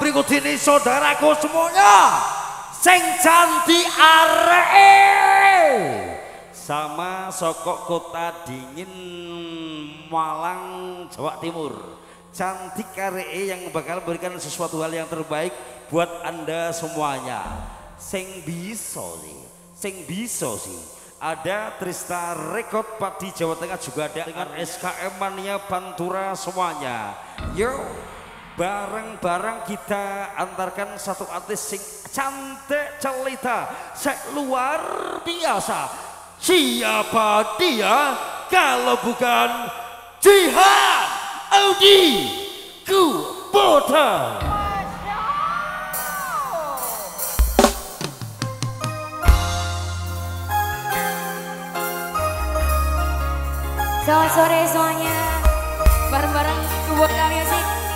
Berikut ini saudaraku semuanya. Sing cantik aree. Sama sokok kota dingin Malang, Jawa Timur. Cantik aree yang bakal berikan sesuatu hal yang terbaik buat Anda semuanya. Sing bisa sih, sing bisa sih. Ada Trista Rekod Padi Jawa Tengah juga ada dengan SKM Mania Pantura semuanya. Yo, bareng-bareng kita antarkan satu artis sing cantik celita, sek luar biasa. Siapa dia kalau bukan Jihad Audi Kubota. Selamat sore semuanya Bareng-bareng buat kalian sih